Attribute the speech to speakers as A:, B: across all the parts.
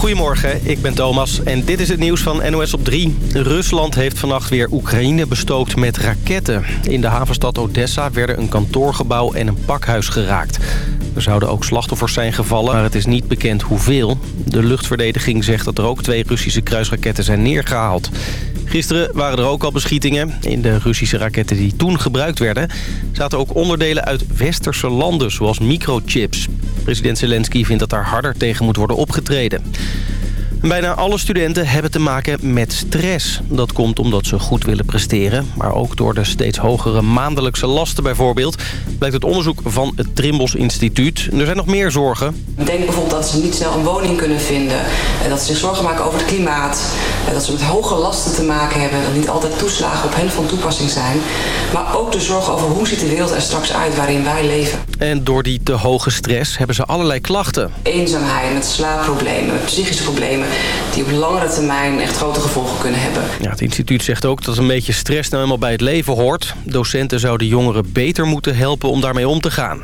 A: Goedemorgen, ik ben Thomas en dit is het nieuws van NOS op 3. Rusland heeft vannacht weer Oekraïne bestookt met raketten. In de havenstad Odessa werden een kantoorgebouw en een pakhuis geraakt. Er zouden ook slachtoffers zijn gevallen, maar het is niet bekend hoeveel. De luchtverdediging zegt dat er ook twee Russische kruisraketten zijn neergehaald. Gisteren waren er ook al beschietingen. In de Russische raketten die toen gebruikt werden... zaten ook onderdelen uit westerse landen, zoals microchips. President Zelensky vindt dat daar harder tegen moet worden opgetreden. Bijna alle studenten hebben te maken met stress. Dat komt omdat ze goed willen presteren, maar ook door de steeds hogere maandelijkse lasten bijvoorbeeld. Blijkt het onderzoek van het Trimbos Instituut. Er zijn nog meer zorgen.
B: Denk bijvoorbeeld dat ze niet snel een woning kunnen vinden. Dat ze zich zorgen maken over het klimaat. Dat ze met hoge lasten te maken hebben. Dat niet altijd toeslagen op hen van toepassing zijn. Maar ook de zorg over hoe ziet de wereld er straks uit waarin wij leven.
A: En door die te hoge stress hebben ze allerlei klachten.
B: Eenzaamheid, met slaapproblemen, psychische problemen die op langere termijn echt grote gevolgen kunnen hebben.
A: Ja, het instituut zegt ook dat een beetje stress nou helemaal bij het leven hoort. Docenten zouden jongeren beter moeten helpen om daarmee om te gaan.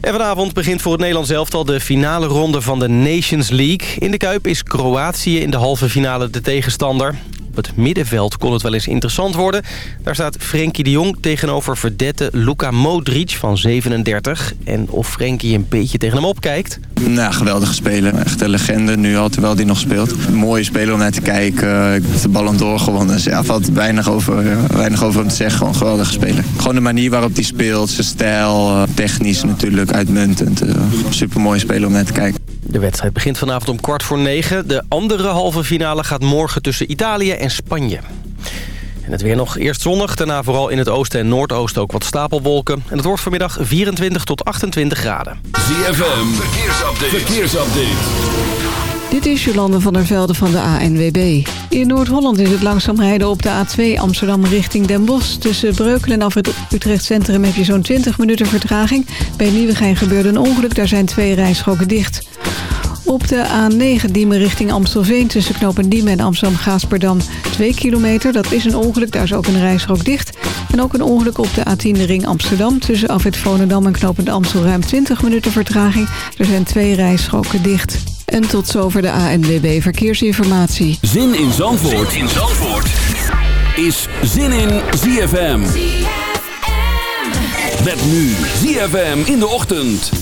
A: En vanavond begint voor het Nederlands elftal de finale ronde van de Nations League. In de Kuip is Kroatië in de halve finale de tegenstander. Op het middenveld kon het wel eens interessant worden. Daar staat Frenkie de Jong tegenover verdette Luka Modric van 37. En of Frenkie een beetje tegen hem opkijkt...
C: Nou, geweldige speler. Echt een legende nu al, terwijl hij nog speelt. Mooie speler om naar te kijken. Ik heb de ballon doorgewonnen. Dus ja, valt weinig over, weinig over hem te zeggen. Gewoon geweldige speler. Gewoon de manier waarop hij speelt, zijn stijl, eh, technisch natuurlijk uitmuntend. Super mooie speler om naar te kijken.
A: De wedstrijd begint vanavond om kwart voor negen. De andere halve finale gaat morgen tussen Italië en Spanje. En het weer nog eerst zonnig, daarna vooral in het oosten en noordoosten ook wat stapelwolken. En het wordt vanmiddag 24 tot 28 graden.
D: ZFM, verkeersupdate. verkeersupdate.
E: Dit is Jolande van der Velde van de ANWB. In Noord-Holland is het langzaam rijden op de A2 Amsterdam richting Den Bosch. Tussen Breukelen en af het Utrecht Centrum heb je zo'n 20 minuten vertraging. Bij Nieuwegein gebeurde een ongeluk, daar zijn twee rijstroken dicht. Op de A9 Diemen richting Amstelveen tussen knopen Diemen en Amsterdam-Gaasperdam 2 kilometer. Dat is een ongeluk, daar is ook een rijstrook dicht. En ook een ongeluk op de A10 ring Amsterdam tussen Afrit Volendam en knopend Amstel ruim 20 minuten vertraging. Er zijn twee rijstroken dicht. En tot zover de ANWB Verkeersinformatie.
D: Zin in Zandvoort, zin in Zandvoort. is Zin in ZFM. ZFM. Met nu ZFM in de ochtend.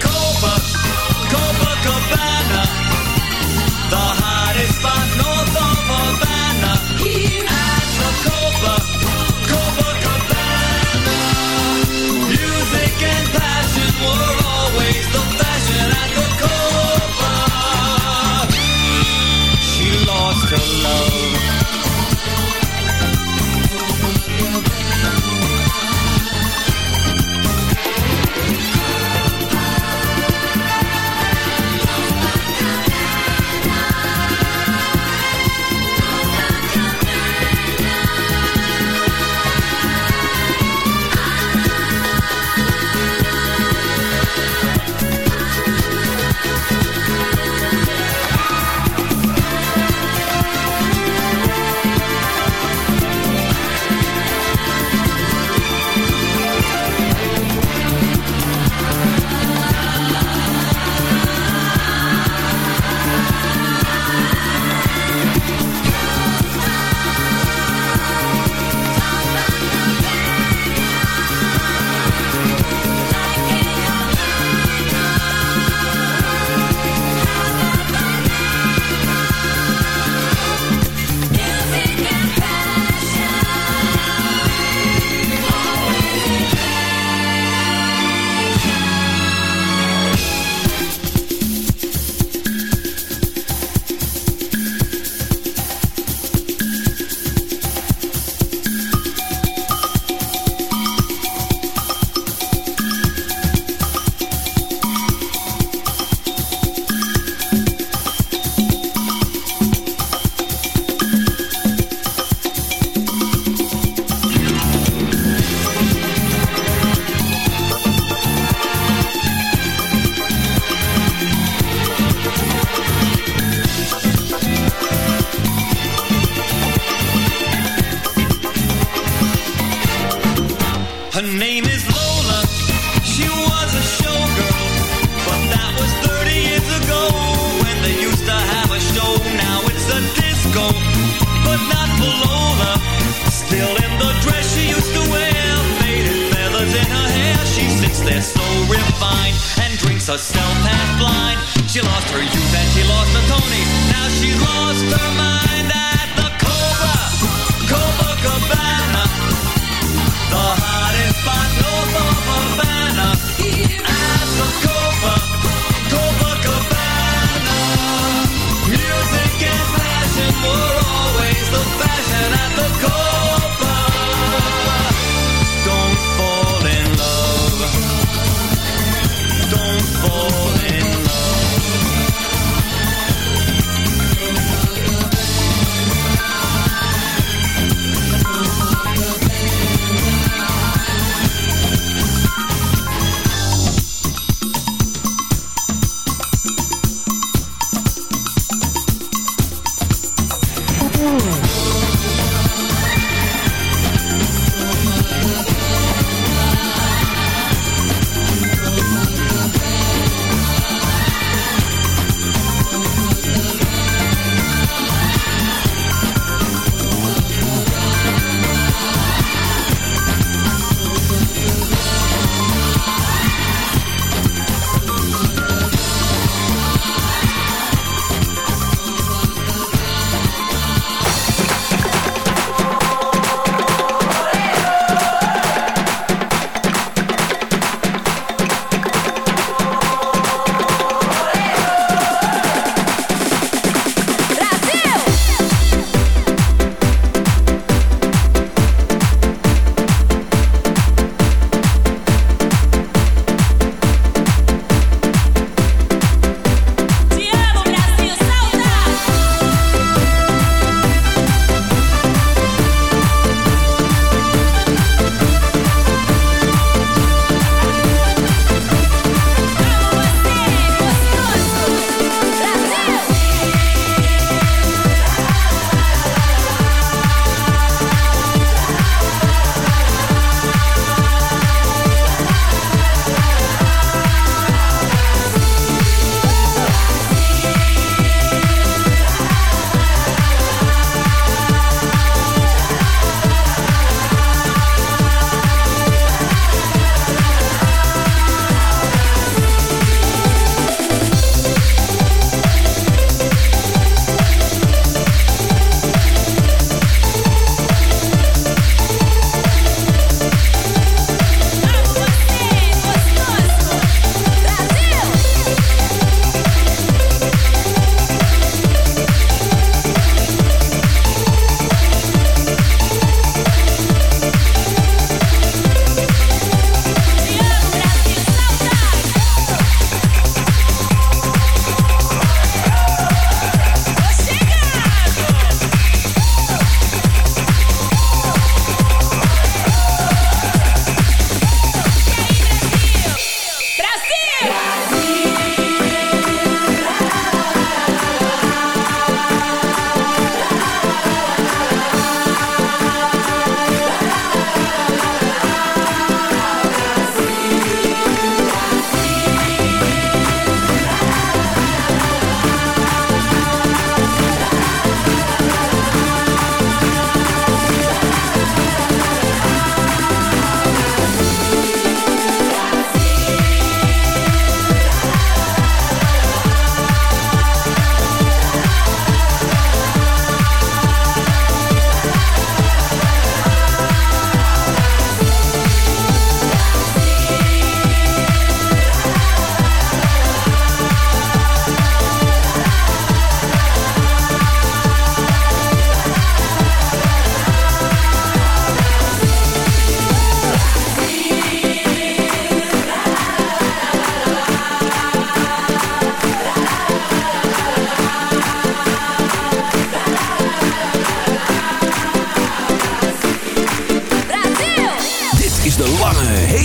D: for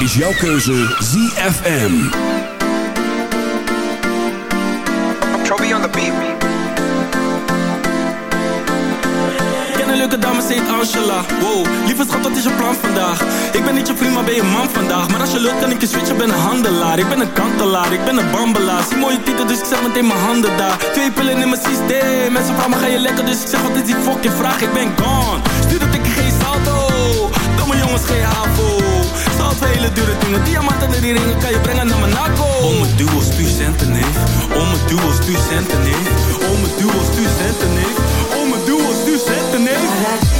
F: Is jouw keuze ZFM.
G: Trophy on the beat.
H: een leuke dame, ze heet Angela Wow, lieve schat, wat is je plan vandaag? Ik ben niet je vriend, maar ben je man vandaag Maar als je lukt, kan ik je switchen, ben een handelaar Ik ben een kantelaar, ik ben een bambelaar Zie mooie titel, dus ik zet meteen mijn handen daar Twee pillen in mijn systeem Mensen vragen me, ga je lekker? Dus ik zeg, wat is die fucking vraag? Ik ben gone Stuur dat ik Domme jongens, geen havo. Hele dure dingen Diamanten en die ringen kan je brengen naar Monaco Om mijn duo, stuur centen, neef. Om mijn duo, stuur centen, neef. Om mijn duo, stuur centen, neef. Om mijn duo, stuur centen, neef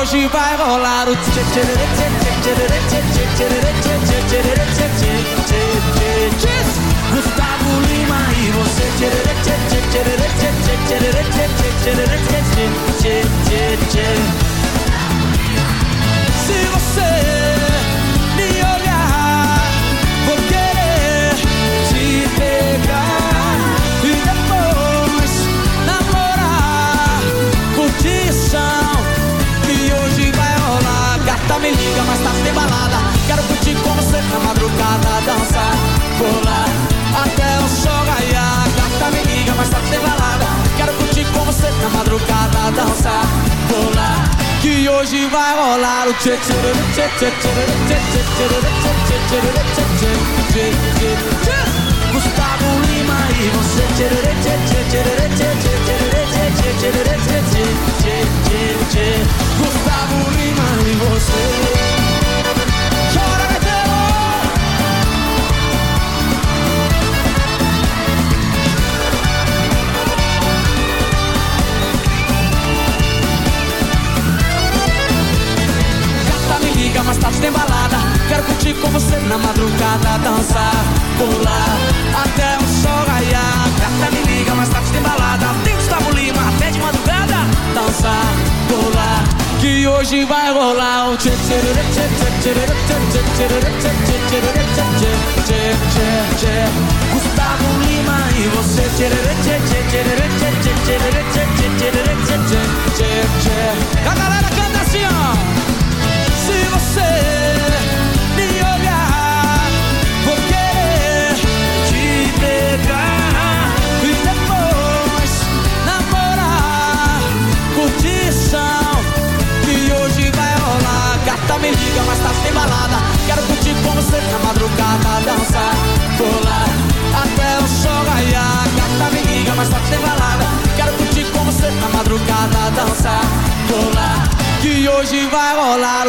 I: hoje vai rolar o Gustavo Lima e você tchê, tchê, tchê, rolar. Gata me liga, mas tá sem balada. Quero curtir com você na madrugada, dançar, pular até o sol raiar. Gata me liga, mas tá sem balada. Quero curtir com você na madrugada, dançar, pular. Que hoje vai rolar o tchê tchê tchê tchê tchê tchê tchê tchê tchê tchê Gustavo Lima e você tchê tchê tchê tchê tchê tchê Gustavo Lima e você. Liga, mas tarde tem balada Quero curtir com você na madrugada Dançar, pular, até o sol raiar. Gata me liga, mas tarde tem balada Dançar, pular, que hoje vai rolar o tchê tchê tchê tchê tchê tchê tchê tchê tchê tchê Gustavo Lima e você tchê tchê tchê tchê tchê tchê tchê tchê tchê tchê tchê tchê A galera canta assim ó se você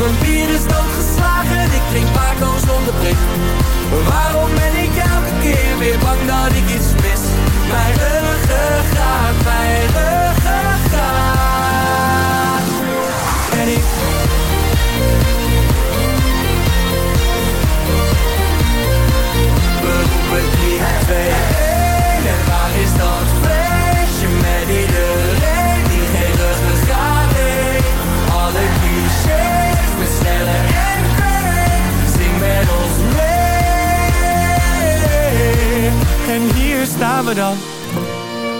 J: Mijn bier is doodgeslagen. Ik drink Paco zonder. Waarom ben ik elke keer weer bang dat ik iets mis? Mijn ruggengraat, mijn ruggengraat.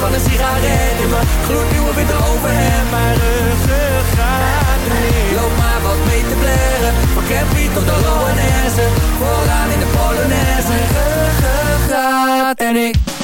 K: Van een sigaret in mijn gloednieuwe witte overhemd.
J: Mijn ruggengraat remix.
K: Loop maar wat mee te blaren. Van Campy tot de Loanesse. Vooraan in de Polonaise. Ruggengraat en ik.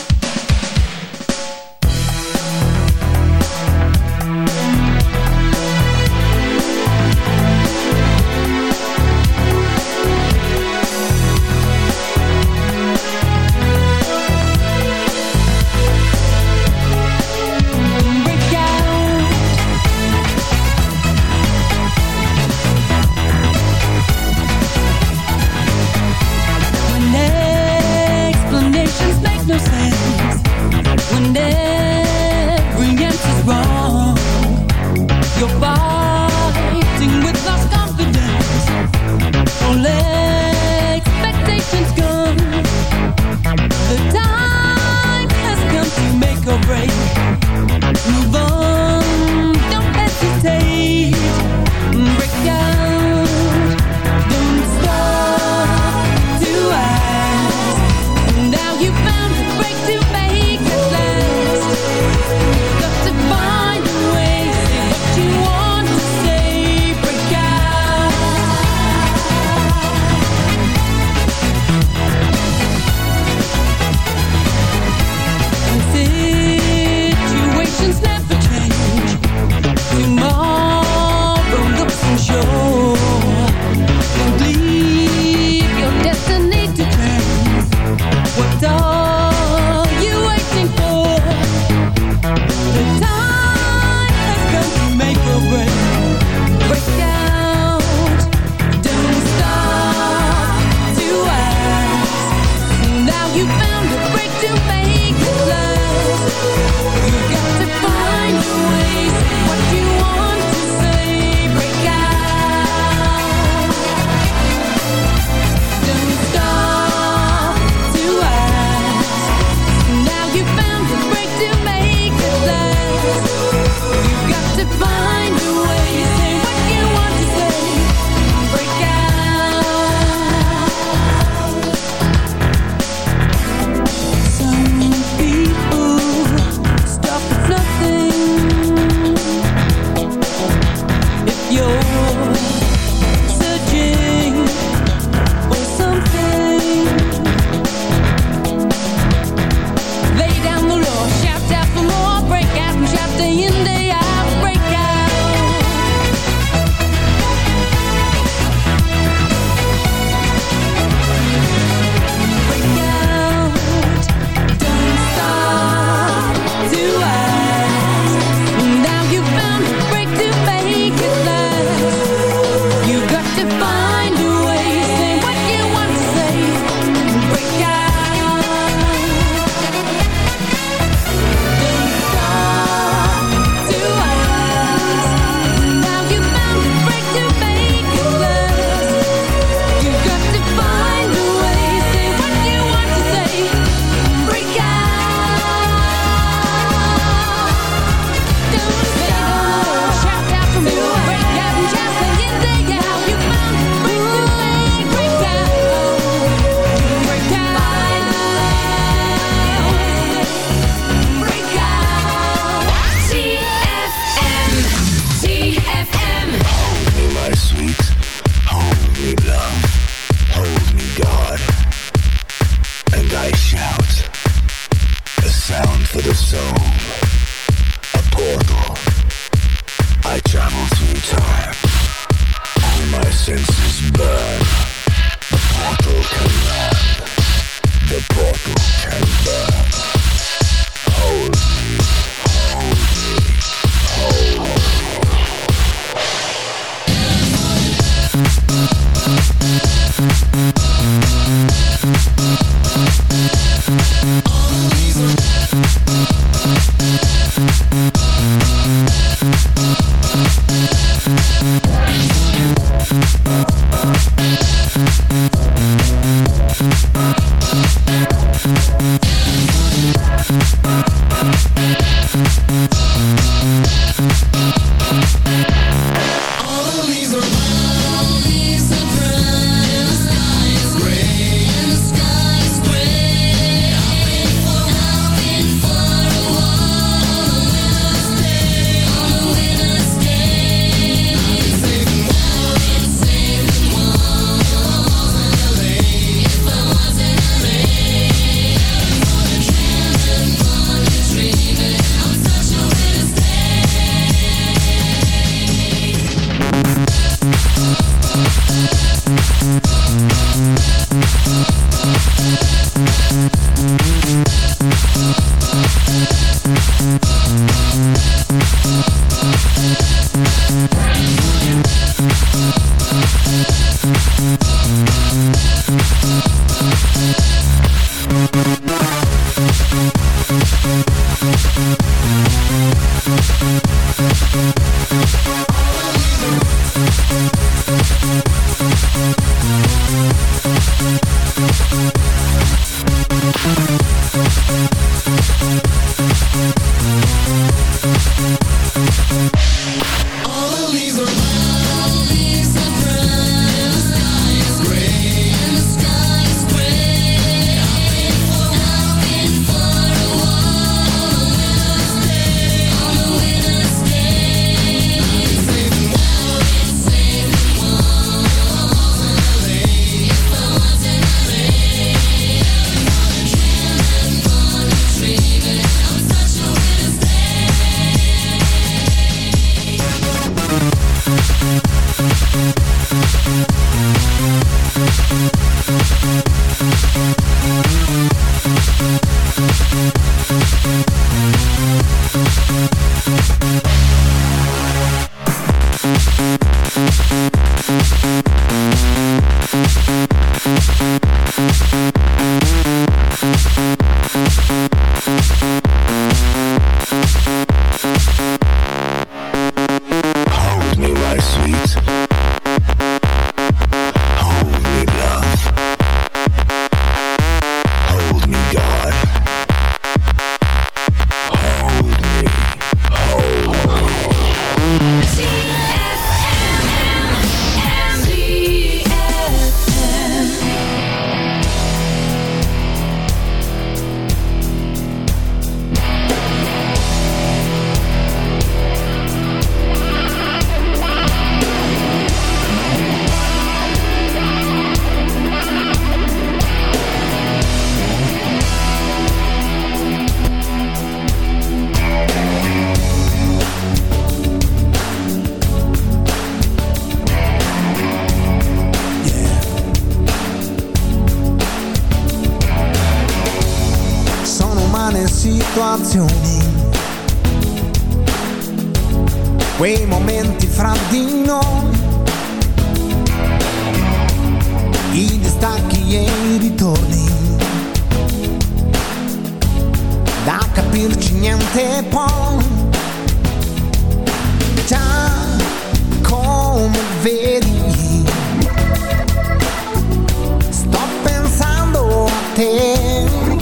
L: pretend.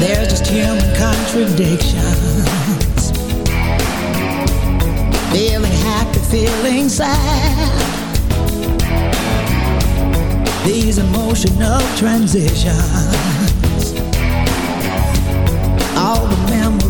M: They're just human contradictions. Feeling happy, feeling sad these emotional transitions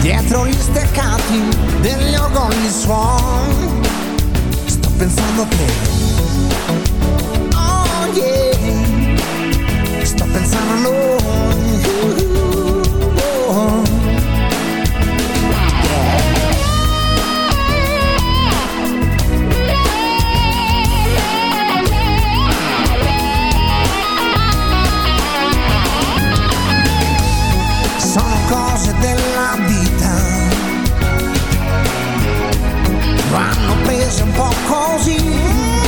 L: dietro gli steccati degli orgogli suon. Sto pensando che, oh yeah, sto pensando oh. Sono cose della
M: no pays and
L: pop calls you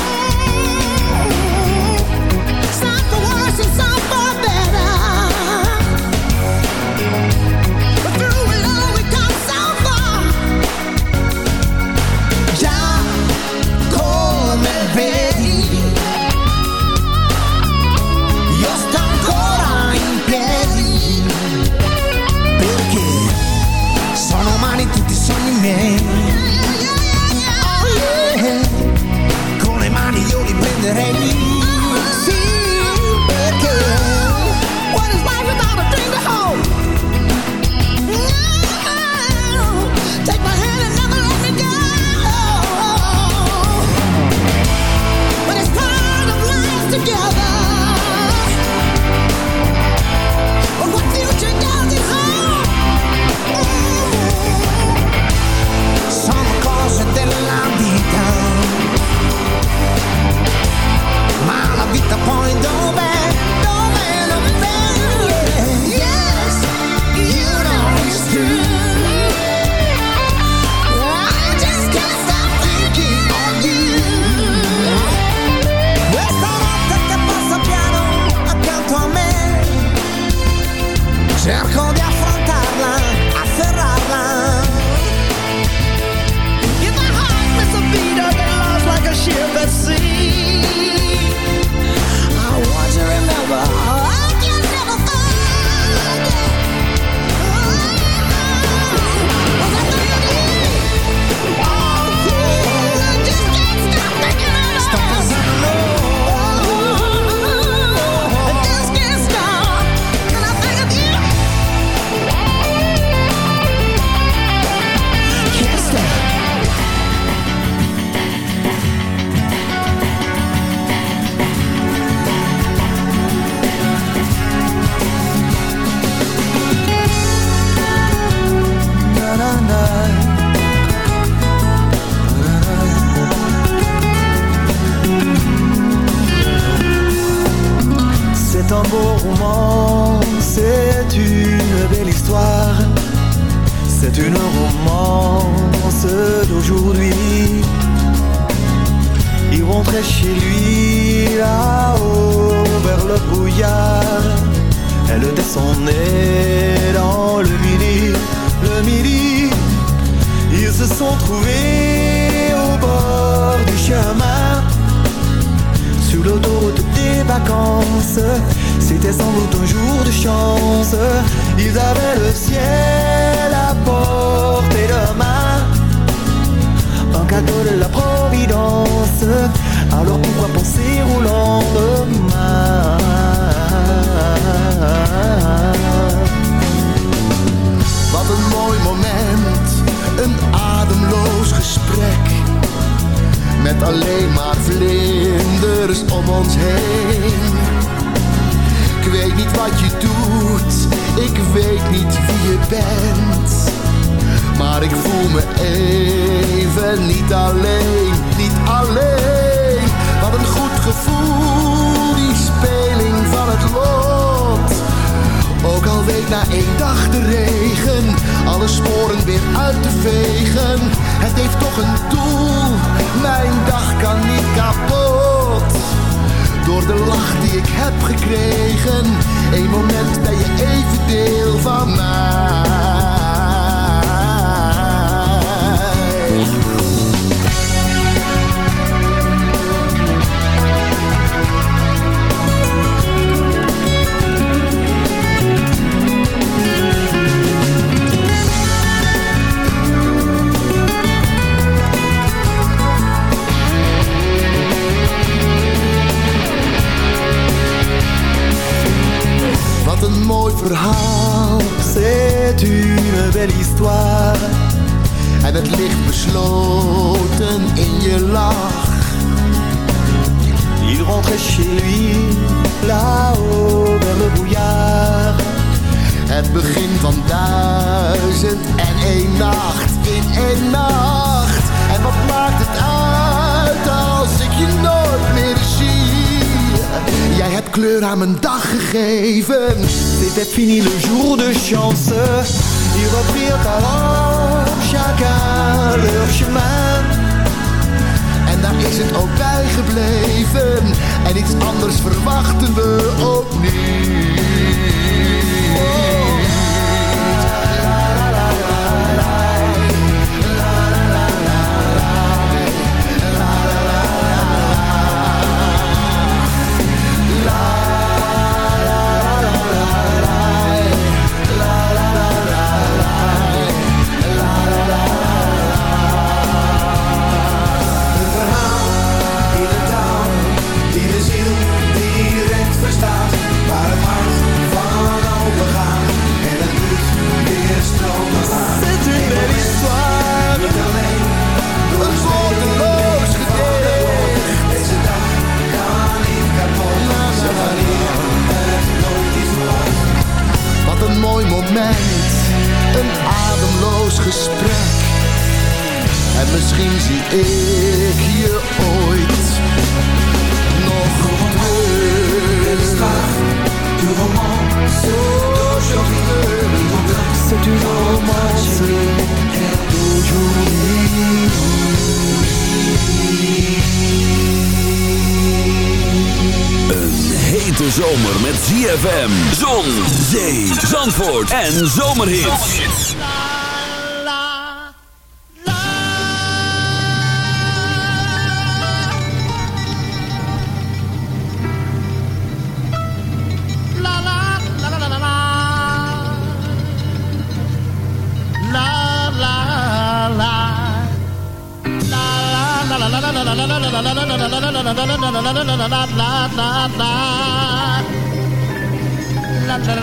N: fini le jour de chance. Een ademloos gesprek. En misschien zie ik je ooit nog terug. Du d'aujourd'hui, c'est une romance
F: Een hete zomer met ZFM, zon, zee, zandvoort en zomerhits.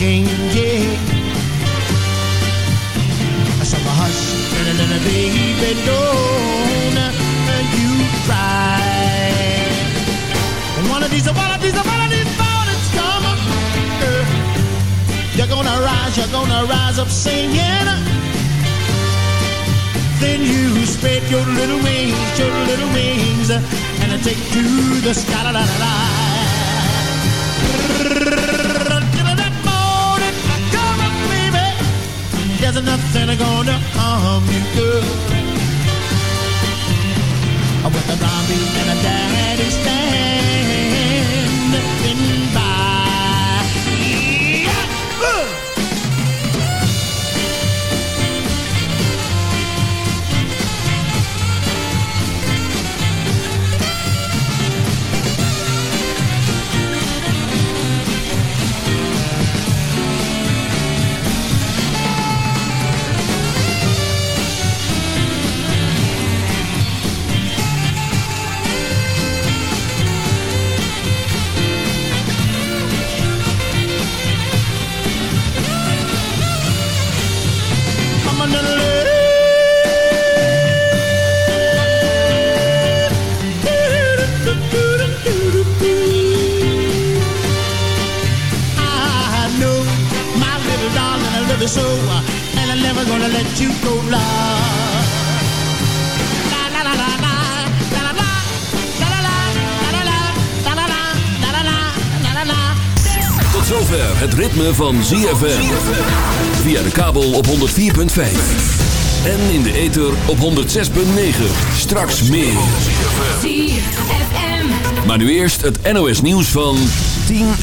N: Looking, yeah. So hush, little, baby, don't you cry. One of these, one of these, one of these mornings come, girl. Eh. You're gonna rise, you're gonna rise up singing. Then you spread your little wings, your little wings, and I take to the sky. La, la, la, la. There's nothing gonna harm you, girl. With a mommy and a daddy standing so, and I'm never gonna let you go, la la la, la la
O: Tot zover het ritme van ZFM. Via de kabel op 104.5. En in de ether op 106.9. Straks meer. Maar nu eerst het NOS nieuws van 10